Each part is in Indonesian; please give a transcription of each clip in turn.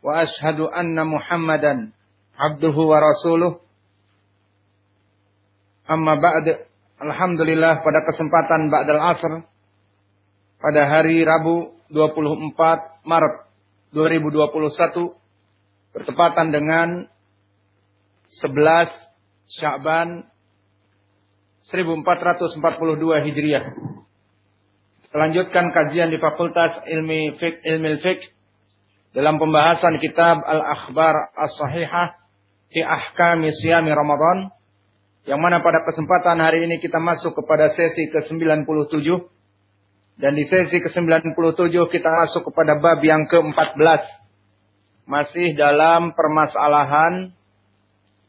wa ashhadu anna Muhammadan abduhu wa rasuluh. Amma ba'd. Alhamdulillah pada kesempatan ba'dal asr pada hari Rabu 24 Maret 2021 bertepatan dengan 11 Sya'ban 1442 Hijriah. Melanjutkan kajian di Fakultas Ilmi Fiqh Ilmi Fiqh dalam pembahasan kitab Al-Akhbar As-Sahihah fi Ahkami Siyami Ramadan yang mana pada kesempatan hari ini kita masuk kepada sesi ke-97 dan di sesi ke-97 kita masuk kepada bab yang ke-14 masih dalam permasalahan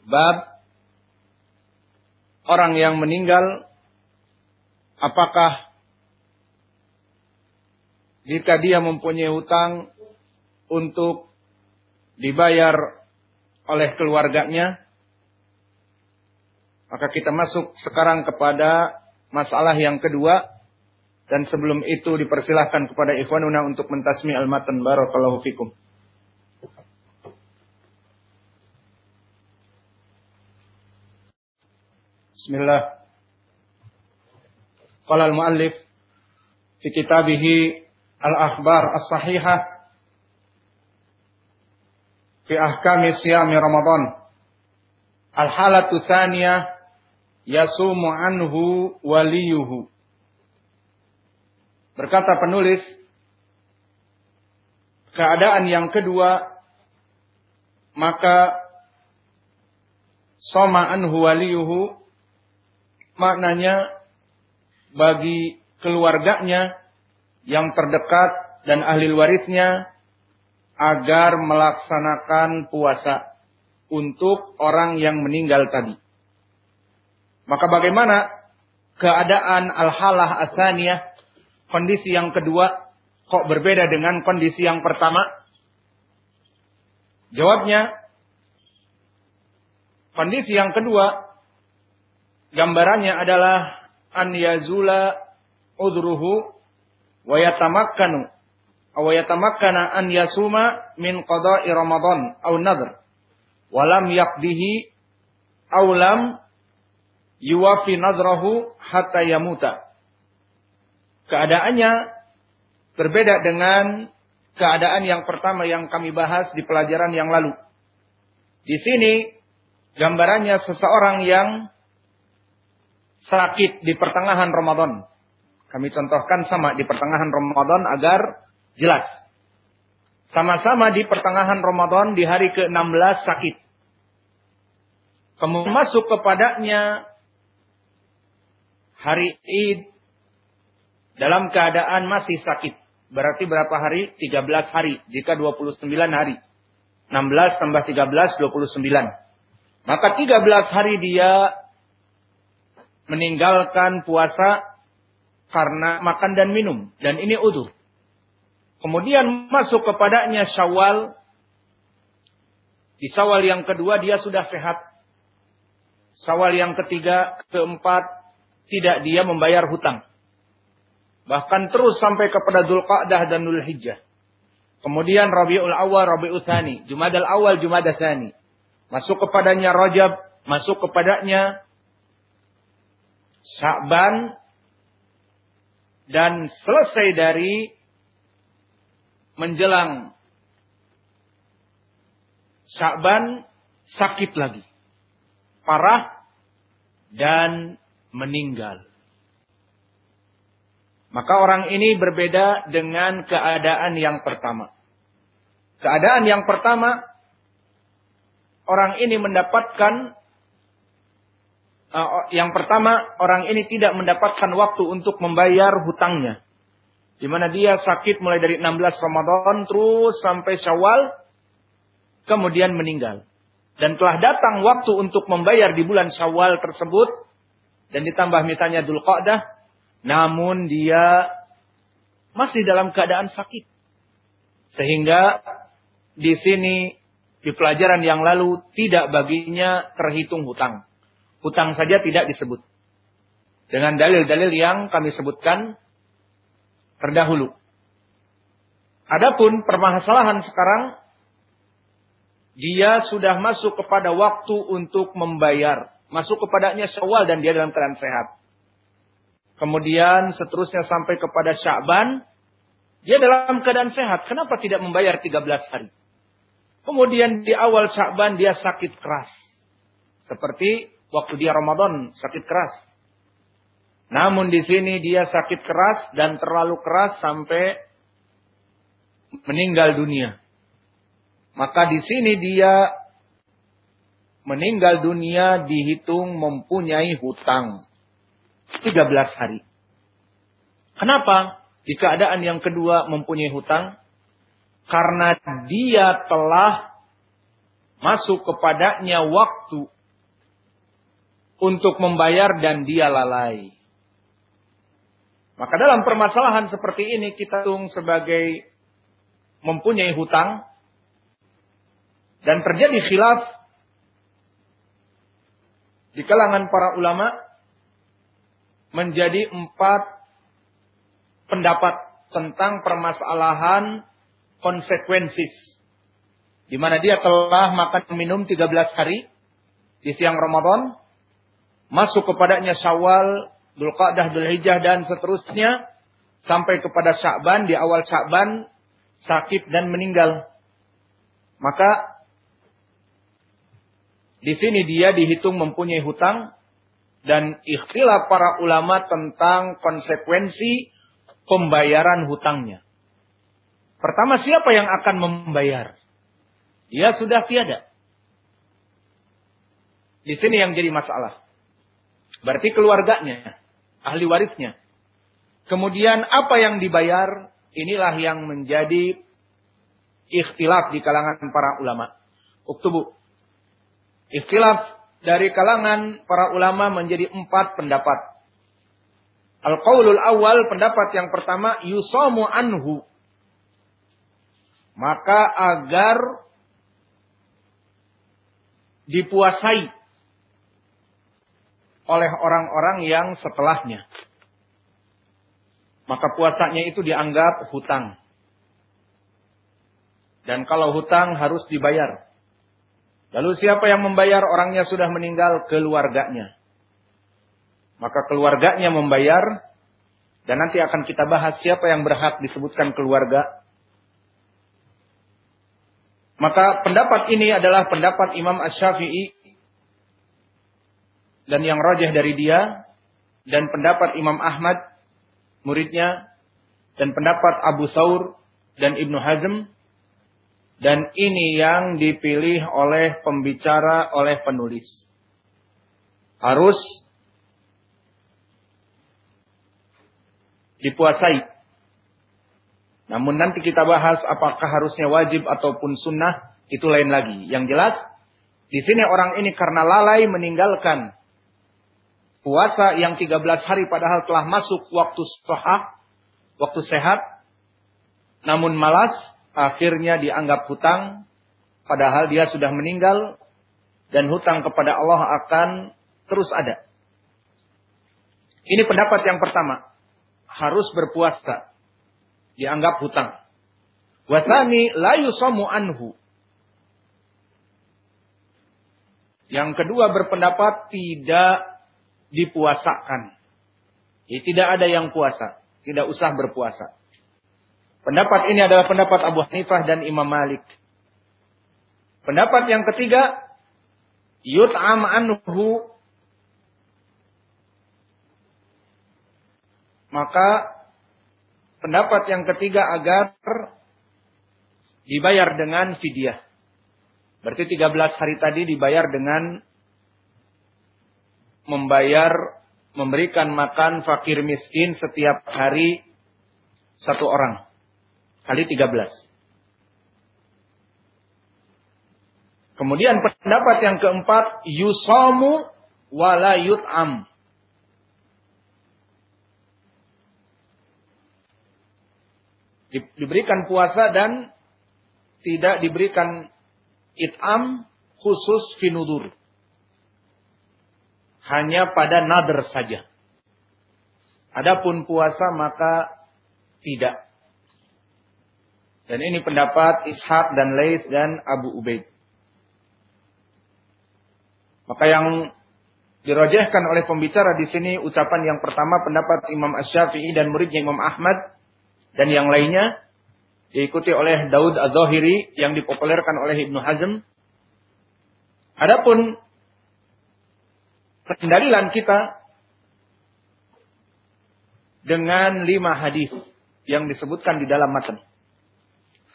bab orang yang meninggal apakah jika dia mempunyai hutang untuk dibayar oleh keluarganya. Maka kita masuk sekarang kepada masalah yang kedua. Dan sebelum itu dipersilahkan kepada ikhwanuna untuk mentasmi al-matan barakallahu fikum. Bismillah. Qala al-muallif fi kitabihi al-akhbar as-sahihah fi ahkami siyami Ramadan. Al-halatu tsaniyah yasumu anhu waliyuhu. Berkata penulis, keadaan yang kedua, maka soma anhu waliyuhu, maknanya bagi keluarganya yang terdekat dan ahli warisnya agar melaksanakan puasa untuk orang yang meninggal tadi. Maka bagaimana keadaan al-halah asaniyah, kondisi yang kedua, kok berbeda dengan kondisi yang pertama? Jawabnya, kondisi yang kedua, gambarannya adalah an yazula udruhu wa yatamakkanu aw yatamakkana an yasuma min qada'i Ramadan aw nadhr wa lam yaqdihi aw lam yuwafi. Keadaannya berbeda dengan keadaan yang pertama yang kami bahas di pelajaran yang lalu. Di sini gambarannya seseorang yang sakit di pertengahan Ramadan. Kami contohkan sama di pertengahan Ramadan agar Jelas. Sama-sama di pertengahan Ramadan di hari ke-16 sakit. Kemudian masuk kepadanya hari Id dalam keadaan masih sakit. Berarti berapa hari? 13 hari. Jika 29 hari. 16 tambah 13, 29. Maka 13 hari dia meninggalkan puasa karena makan dan minum. Dan ini udur. Kemudian masuk kepadanya Syawal. Di Syawal yang kedua dia sudah sehat. Syawal yang ketiga, keempat, tidak dia membayar hutang. Bahkan terus sampai kepada Dzulqa'dah dan Dzulhijjah. Kemudian Rabiul Awal, Rabiul Tsani, Jumadal Awal, Jumadal Tsani. Masuk kepadanya Rajab, masuk kepadanya Sya'ban dan selesai dari menjelang Sya'ban sakit lagi. Parah dan meninggal. Maka orang ini berbeda dengan keadaan yang pertama. Keadaan yang pertama, orang ini mendapatkan, uh, yang pertama, orang ini tidak mendapatkan waktu untuk membayar hutangnya. Di mana dia sakit mulai dari 16 Ramadan terus sampai Syawal. kemudian meninggal. Dan telah datang waktu untuk membayar di bulan Syawal tersebut dan ditambah misalnya Dzul namun dia masih dalam keadaan sakit. Sehingga di sini di pelajaran yang lalu tidak baginya terhitung hutang. Hutang saja tidak disebut. Dengan dalil-dalil yang kami sebutkan terdahulu. Adapun permasalahan sekarang dia sudah masuk kepada waktu untuk membayar. Masuk kepadanya Syawal dan dia dalam keadaan sehat. Kemudian seterusnya sampai kepada Sya'ban, dia dalam keadaan sehat. Kenapa tidak membayar 13 hari? Kemudian di awal Sya'ban dia sakit keras. Seperti waktu dia Ramadan sakit keras. Namun di sini dia sakit keras dan terlalu keras sampai meninggal dunia. Maka di sini dia meninggal dunia dihitung mempunyai hutang 13 hari. Kenapa? Di keadaan yang kedua mempunyai hutang karena dia telah masuk kepadanya waktu untuk membayar dan dia lalai. Maka dalam permasalahan seperti ini kita tung sebagai mempunyai hutang dan terjadi khilaf di kalangan para ulama menjadi empat pendapat tentang permasalahan konsekuensi di mana dia telah makan minum 13 hari di siang Ramadan masuk kepadanya Syawal Dzulqa'dah, Dzulhijjah dan seterusnya sampai kepada Sya'ban di awal Sya'ban sakit dan meninggal. Maka di sini dia dihitung mempunyai hutang dan ikhtilaf para ulama tentang konsekuensi pembayaran hutangnya. Pertama siapa yang akan membayar? Dia sudah tiada. Di sini yang jadi masalah. Berarti keluarganya ahli warisnya. Kemudian apa yang dibayar, inilah yang menjadi ikhtilaf di kalangan para ulama. Uktubu. Ikhtilaf dari kalangan para ulama menjadi empat pendapat. Al-qawlul awal, pendapat yang pertama, yusamu anhu. Maka agar dipuasai oleh orang-orang yang setelahnya. Maka puasanya itu dianggap hutang. Dan kalau hutang harus dibayar. Lalu siapa yang membayar orangnya sudah meninggal keluarganya. Maka keluarganya membayar dan nanti akan kita bahas siapa yang berhak disebutkan keluarga. Maka pendapat ini adalah pendapat Imam Ash-Syafi'i dan yang rajah dari dia dan pendapat Imam Ahmad muridnya dan pendapat Abu Saur dan Ibnu Hazm dan ini yang dipilih oleh pembicara oleh penulis. Harus dipuasai. Namun nanti kita bahas apakah harusnya wajib ataupun sunnah itu lain lagi. Yang jelas di sini orang ini karena lalai meninggalkan puasa yang 13 hari padahal telah masuk waktu sahah, waktu sehat, namun malas, akhirnya dianggap hutang, padahal dia sudah meninggal, dan hutang kepada Allah akan terus ada. Ini pendapat yang pertama. Harus berpuasa. Dianggap hutang. Wasani la yusamu anhu. Yang kedua berpendapat tidak dipuasakan. Ya, tidak ada yang puasa. Tidak usah berpuasa. Pendapat ini adalah pendapat Abu Hanifah dan Imam Malik. Pendapat yang ketiga, yut'am anhu maka pendapat yang ketiga agar dibayar dengan fidyah. Berarti 13 hari tadi dibayar dengan membayar memberikan makan fakir miskin setiap hari satu orang. Kali 13. Kemudian pendapat yang keempat, yusamu wala yut'am. Diberikan puasa dan tidak diberikan it'am khusus finudur. Hanya pada nader saja. Adapun puasa maka tidak. Dan ini pendapat Ishaq dan Laith dan Abu Ubaid. Maka yang dirojehkan oleh pembicara di sini ucapan yang pertama pendapat Imam Asy-Syafi'i dan muridnya Imam Ahmad dan yang lainnya diikuti oleh Daud Az-Zahiri yang dipopulerkan oleh Ibnu Hazm. Adapun pendalilan kita dengan lima hadis yang disebutkan di dalam matan.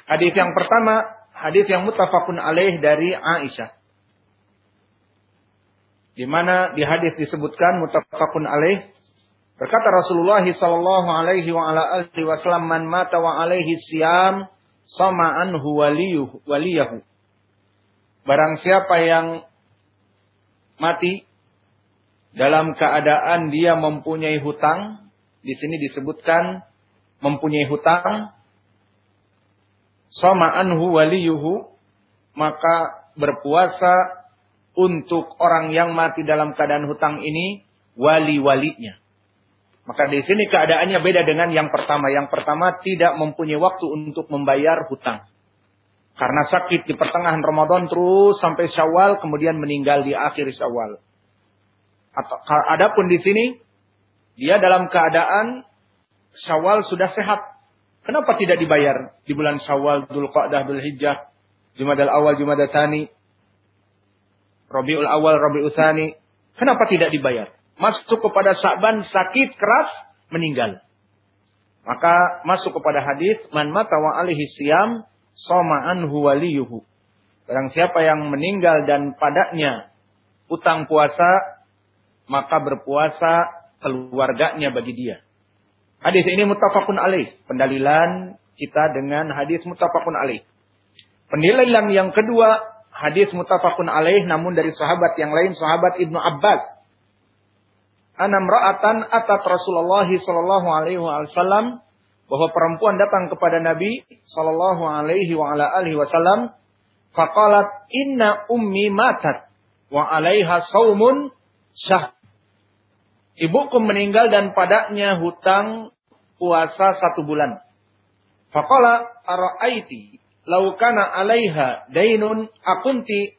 Hadis yang pertama, hadis yang mutafakun alaih dari Aisyah. Di mana di hadis disebutkan mutafakun alaih berkata Rasulullah sallallahu alaihi wa ala alihi wasallam man mata wa alaihi siyam sama anhu waliyuhu waliyahu. Barang siapa yang mati dalam keadaan dia mempunyai hutang, di sini disebutkan mempunyai hutang sama anhu waliyuhu maka berpuasa untuk orang yang mati dalam keadaan hutang ini wali-walinya. Maka di sini keadaannya beda dengan yang pertama. Yang pertama tidak mempunyai waktu untuk membayar hutang. Karena sakit di pertengahan Ramadan terus sampai Syawal kemudian meninggal di akhir Syawal. Atau adapun di sini dia dalam keadaan Syawal sudah sehat. Kenapa tidak dibayar di bulan Syawal, Dhul Qa'dah, Dhul Hijjah, Jumadal Awal, Jumadal Tani, Rabiul Awal, Rabiul Tsani? Kenapa tidak dibayar? Masuk kepada Sa'ban sakit keras meninggal. Maka masuk kepada hadis man mata wa alihi siyam soma anhu. Barang siapa yang meninggal dan padanya utang puasa maka berpuasa keluarganya bagi dia. Hadis ini mutafakun alaih. Pendalilan kita dengan hadis mutafakun alaih. Pendalilan yang kedua, hadis mutafakun alaih namun dari sahabat yang lain, sahabat Ibnu Abbas. Anam ra'atan atat Rasulullah sallallahu alaihi wasallam bahwa perempuan datang kepada Nabi sallallahu alaihi wa ala alihi wasallam faqalat inna ummi matat wa alaiha saumun syah Ibuku meninggal dan padanya hutang puasa satu bulan. Fakola ara'aiti laukana alaiha dainun akunti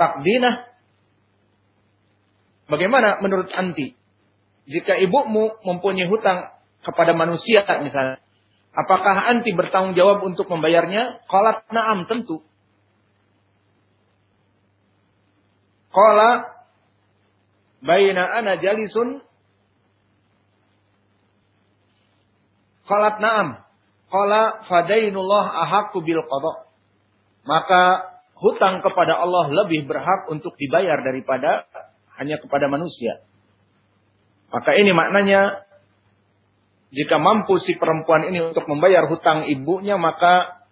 takdinah. Bagaimana menurut anti? Jika ibumu mempunyai hutang kepada manusia misalnya. Apakah anti bertanggung jawab untuk membayarnya? Kolat naam tentu. Kola baina ana jalisun qalat na'am. Qala fadainullah ahaqqu bil qada. Maka hutang kepada Allah lebih berhak untuk dibayar daripada hanya kepada manusia. Maka ini maknanya jika mampu si perempuan ini untuk membayar hutang ibunya maka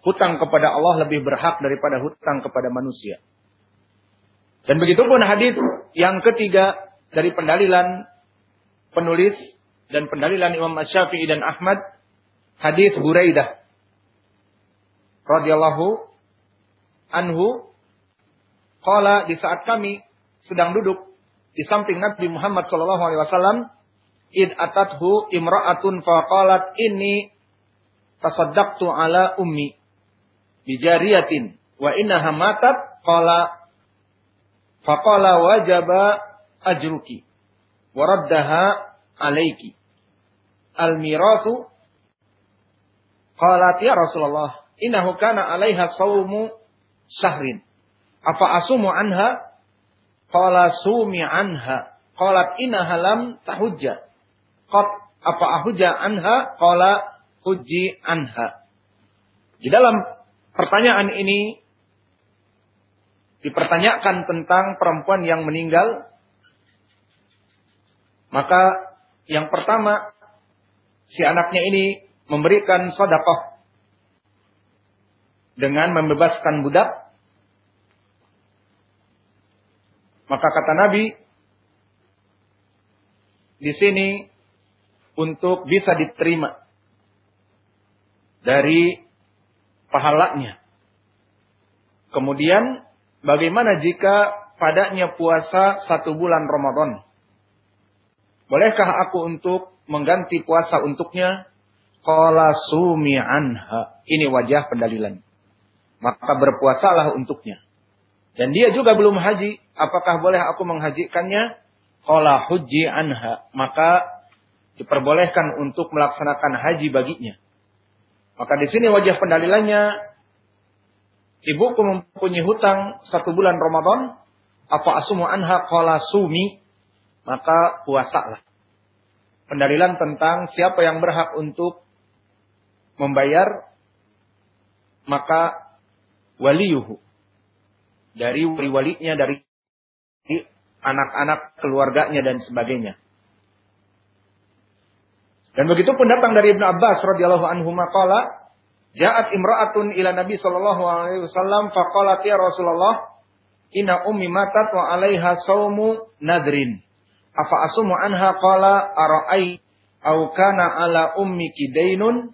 hutang kepada Allah lebih berhak daripada hutang kepada manusia. Dan begitu pun hadis yang ketiga dari pendalilan penulis dan pendalilan Imam Syafi'i dan Ahmad hadis Buraidah radhiyallahu anhu qala di saat kami sedang duduk di samping Nabi Muhammad sallallahu alaihi wasallam id atathu imra'atun faqalat inni tasaddaqtu ala ummi bijariyatin wa innaha matat qala Faqala wajaba ajruki. Waraddaha alaiki. Al-mirathu. Qalat ya Rasulullah. Innahu kana alaiha sawmu syahrin. Apa asumu anha? Qala sumi anha. Qalat innaha lam tahujja. Qat apa ahujja anha? Qala huji anha. Di dalam pertanyaan ini dipertanyakan tentang perempuan yang meninggal, maka yang pertama si anaknya ini memberikan sodakoh dengan membebaskan budak Maka kata Nabi di sini untuk bisa diterima dari pahalanya. Kemudian bagaimana jika padanya puasa satu bulan Ramadan? Bolehkah aku untuk mengganti puasa untuknya? Qala sumi anha. Ini wajah pendalilan. Maka berpuasalah untuknya. Dan dia juga belum haji. Apakah boleh aku menghajikannya? Qala hujji anha. Maka diperbolehkan untuk melaksanakan haji baginya. Maka di sini wajah pendalilannya, ibuku mempunyai hutang satu bulan Ramadan, apa asumu anha qala sumi, maka puasalah. Pendalilan tentang siapa yang berhak untuk membayar, maka waliyuhu. Dari wali-walinya, dari anak-anak keluarganya dan sebagainya. Dan begitu pun datang dari Ibnu Abbas radhiyallahu anhu maqala Ja'at imra'atun ila Nabi sallallahu alaihi wasallam faqalat ya Rasulullah inna ummi matat wa 'alaiha saumu nadrin. Afa asumu anha? Qala ara'ai au kana ala ummiki dainun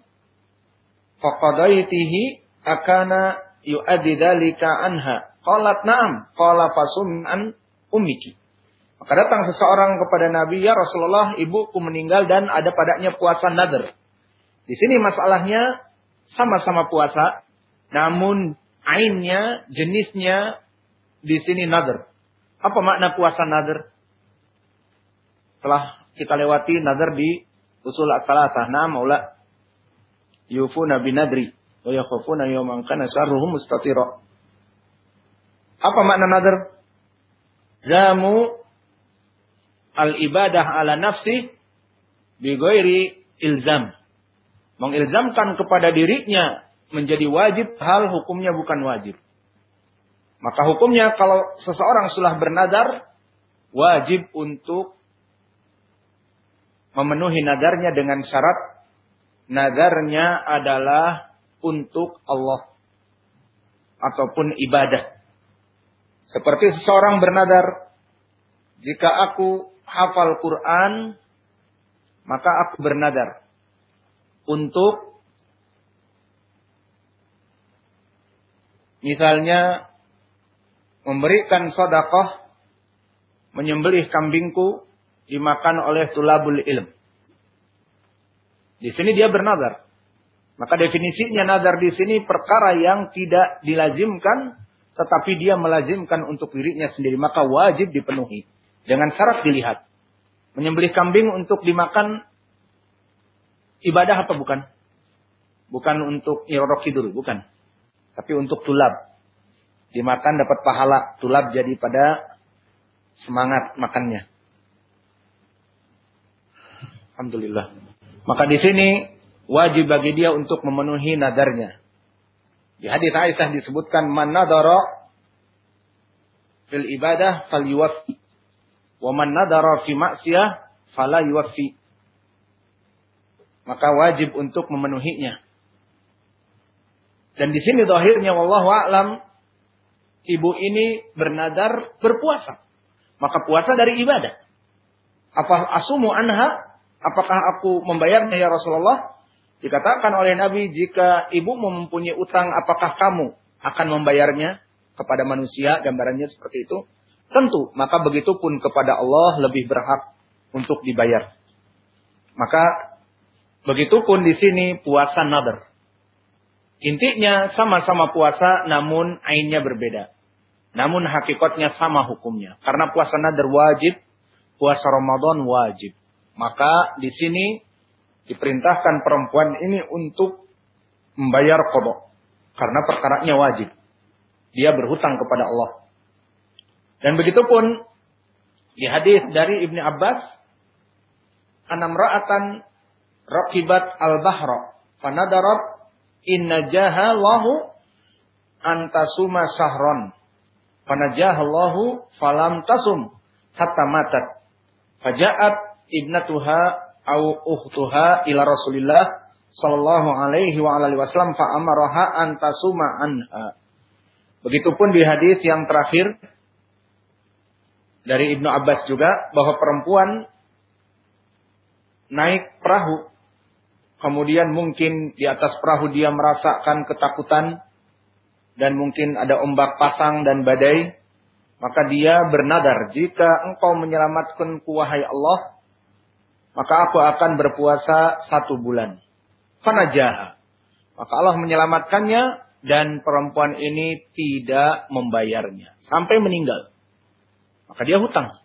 faqadaitihi akana yu'addi dzalika anha. Qalat na'am. Qala fasum an ummiki. Maka datang seseorang kepada Nabi, ya Rasulullah, ibuku meninggal dan ada padanya puasa nadar. Di sini masalahnya sama-sama puasa, namun ainnya, jenisnya di sini nadar. Apa makna puasa nadar? Telah kita lewati nadar di usul as-salasah. Nah, maula yufuna binadri wa yakhufuna yawman kana. Apa makna nadar? Zamu al-ibadah ala nafsi bigoiri ilzam. Mengilzamkan kepada dirinya menjadi wajib hal hukumnya bukan wajib. Maka hukumnya kalau seseorang sudah bernadar wajib untuk memenuhi nadarnya dengan syarat nadarnya adalah untuk Allah ataupun ibadah. Seperti seseorang bernadar, jika aku hafal Quran, maka aku bernadar untuk misalnya memberikan sodakoh, menyembelih kambingku dimakan oleh tulabul ilm. Di sini dia bernadar. Maka definisinya nadar di sini perkara yang tidak dilazimkan, tetapi dia melazimkan untuk dirinya sendiri. Maka wajib dipenuhi. Dengan syarat dilihat. Menyembelih kambing untuk dimakan ibadah apa bukan? Bukan untuk irorok tidur, bukan. Tapi untuk tulab. Dimakan dapat pahala. Tulab jadi pada semangat makannya. Alhamdulillah. Maka di sini wajib bagi dia untuk memenuhi nadarnya. Di hadis Aisyah disebutkan man nadara fil ibadah fal yuwaffi. Wa man nadara fi ma'siyah fala yuwaffi. Maka wajib untuk memenuhinya. Dan di sini zahirnya wallahu a'lam ibu ini bernadar berpuasa. Maka puasa dari ibadah. Apa asumu anha? Apakah aku membayarnya ya Rasulullah? Dikatakan oleh Nabi, jika ibu mempunyai utang, apakah kamu akan membayarnya kepada manusia? Gambarannya seperti itu. Tentu, maka begitu pun kepada Allah lebih berhak untuk dibayar. Maka begitu pun di sini puasa nadar. Intinya sama-sama puasa namun ainnya berbeda. Namun hakikatnya sama hukumnya. Karena puasa nadar wajib, puasa Ramadan wajib. Maka di sini diperintahkan perempuan ini untuk membayar kodok. Karena perkaranya wajib. Dia berhutang kepada Allah. Dan begitu pun di hadis dari Ibni Abbas, anam rakibat al-bahra. Fanadarat inna jahalahu antasuma sahron. Fanajahallahu falam tasum hatta matat. Faja'at ibnatuha au uhtuha ila Rasulillah sallallahu alaihi wa alihi wasallam fa amaraha antasuma anha. Begitupun di hadis yang terakhir dari Ibnu Abbas juga bahwa perempuan naik perahu kemudian mungkin di atas perahu dia merasakan ketakutan dan mungkin ada ombak pasang dan badai maka dia bernadar jika engkau menyelamatkan wahai Allah maka aku akan berpuasa satu bulan fanajaha maka Allah menyelamatkannya dan perempuan ini tidak membayarnya sampai meninggal maka dia hutang.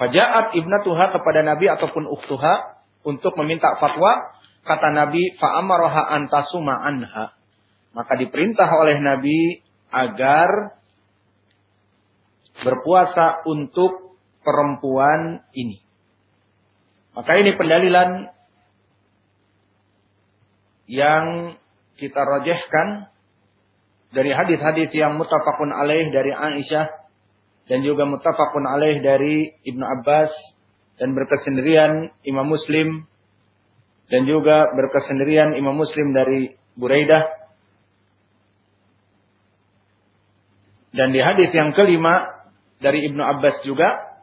Fajaat ibnatuha kepada Nabi ataupun uktuha untuk meminta fatwa. Kata Nabi, fa'amaroha antasuma anha. Maka diperintah oleh Nabi agar berpuasa untuk perempuan ini. Maka ini pendalilan yang kita rojehkan dari hadis-hadis yang mutafakun alaih dari Aisyah dan juga muttafaqun alaih dari Ibnu Abbas dan berkesendirian Imam Muslim dan juga berkesendirian Imam Muslim dari Buraidah. Dan di hadis yang kelima dari Ibnu Abbas juga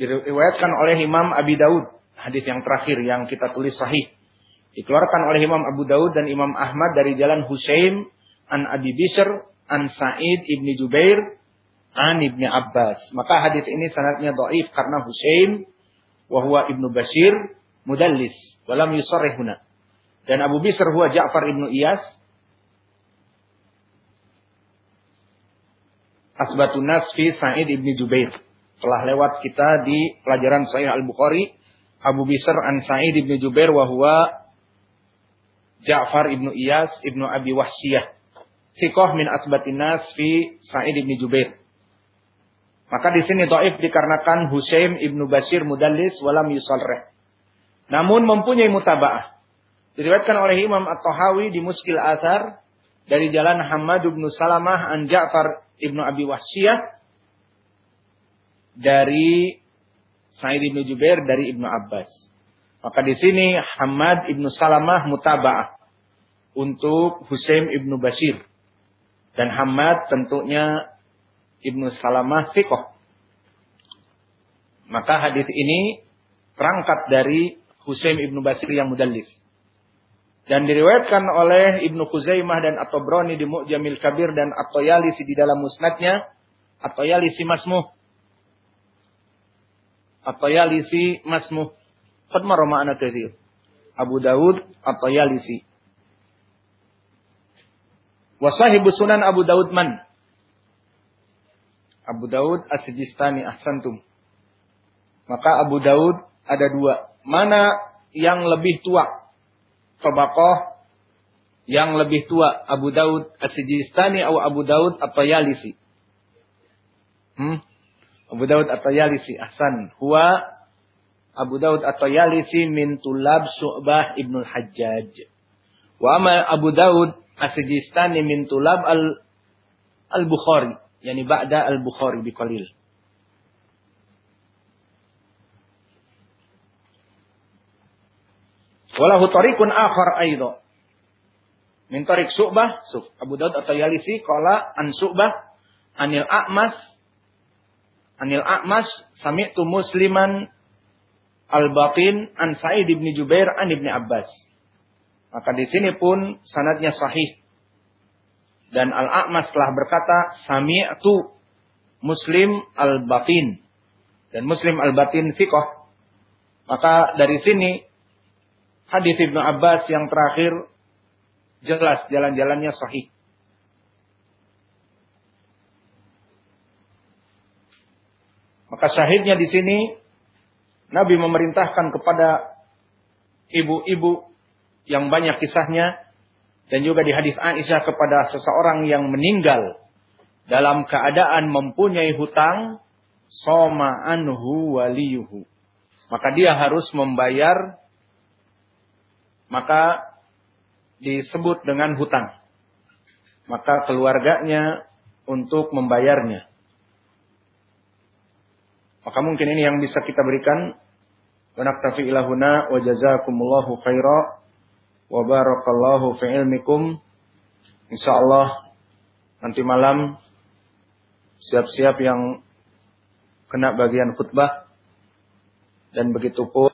diriwayatkan oleh Imam Abi Daud. Hadis yang terakhir yang kita tulis sahih. Dikeluarkan oleh Imam Abu Daud dan Imam Ahmad dari jalan Husain an Abi Bishr an Sa'id ibni Jubair an ibni Abbas. Maka hadis ini sanadnya dhaif karena Husain wa ibnu Bashir mudallis walam yusarrih huna. Dan Abu Bisr huwa Ja'far ibnu Iyas Asbatun Nas fi Sa'id ibni Jubair. Telah lewat kita di pelajaran Sahih Al-Bukhari Abu Bisr an Sa'id ibni Jubair wa Ja'far ibnu Iyas ibnu Abi Wahsiyah Sikoh min asbatin nas fi Sa'id ibn Jubair. Maka di sini doif dikarenakan Husaim ibnu Basir mudallis walam yusalreh. Namun mempunyai mutaba'ah. Diriwayatkan oleh Imam At-Tahawi di Muskil Athar dari jalan Hamad ibnu Salamah an Ja'far ibnu Abi Wahsiyah dari Sa'id ibnu Jubair dari Ibnu Abbas. Maka di sini Hamad ibnu Salamah mutaba'ah untuk Husaim ibnu Basir. Dan Hamad tentunya Ibnu Salamah Fiqh. Maka hadis ini terangkat dari Husain Ibnu Basir yang mudallis. Dan diriwayatkan oleh Ibnu Khuzaimah dan At-Tabrani di Mu'jamil Kabir dan At-Tayalisi di dalam musnadnya. At-Tayalisi masmuh. At-Tayalisi masmuh. Qad marra ma'ana Abu Dawud At-Tayalisi. Wasahibu sunan Abu Daud man? Abu Daud As-Sijistani Ahsantum. Maka Abu Daud ada dua. Mana yang lebih tua? Tobakoh yang lebih tua. Abu Daud As-Sijistani atau Abu Daud atau Yalisi? Hmm? Abu Daud atau Yalisi. Ahsan. Huwa Abu Daud atau Yalisi min tulab Su'bah Ibnul Hajjaj. Wa ama Abu Daud As-Sijistani min tulab al al-Bukhari, yani ba'da al-Bukhari biqalil. Walahu tariqun akhar aido. Min tariq Su'bah. Abu Daud atau Yalisi qala an Su'bah anil A'mas anil A'mas sami'tu Musliman al-Baqin an Sa'id ibn Jubair an Ibn Abbas. Maka di sini pun sanadnya sahih. Dan Al-A'mas telah berkata, Sami'tu Muslim al-Batin. Dan Muslim al-Batin fikoh. Maka dari sini, hadis Ibnu Abbas yang terakhir, jelas jalan-jalannya sahih. Maka syahidnya di sini, Nabi memerintahkan kepada ibu-ibu yang banyak kisahnya dan juga di hadis Aisyah kepada seseorang yang meninggal dalam keadaan mempunyai hutang soma anhu waliyuhu maka dia harus membayar maka disebut dengan hutang. Maka keluarganya untuk membayarnya. Maka mungkin ini yang bisa kita berikan. Wa naktafi ilahuna wa jazakumullahu khaira wa barakallahu fi ilmikum. Insyaallah nanti malam siap-siap yang kena bagian khutbah. Dan begitu pun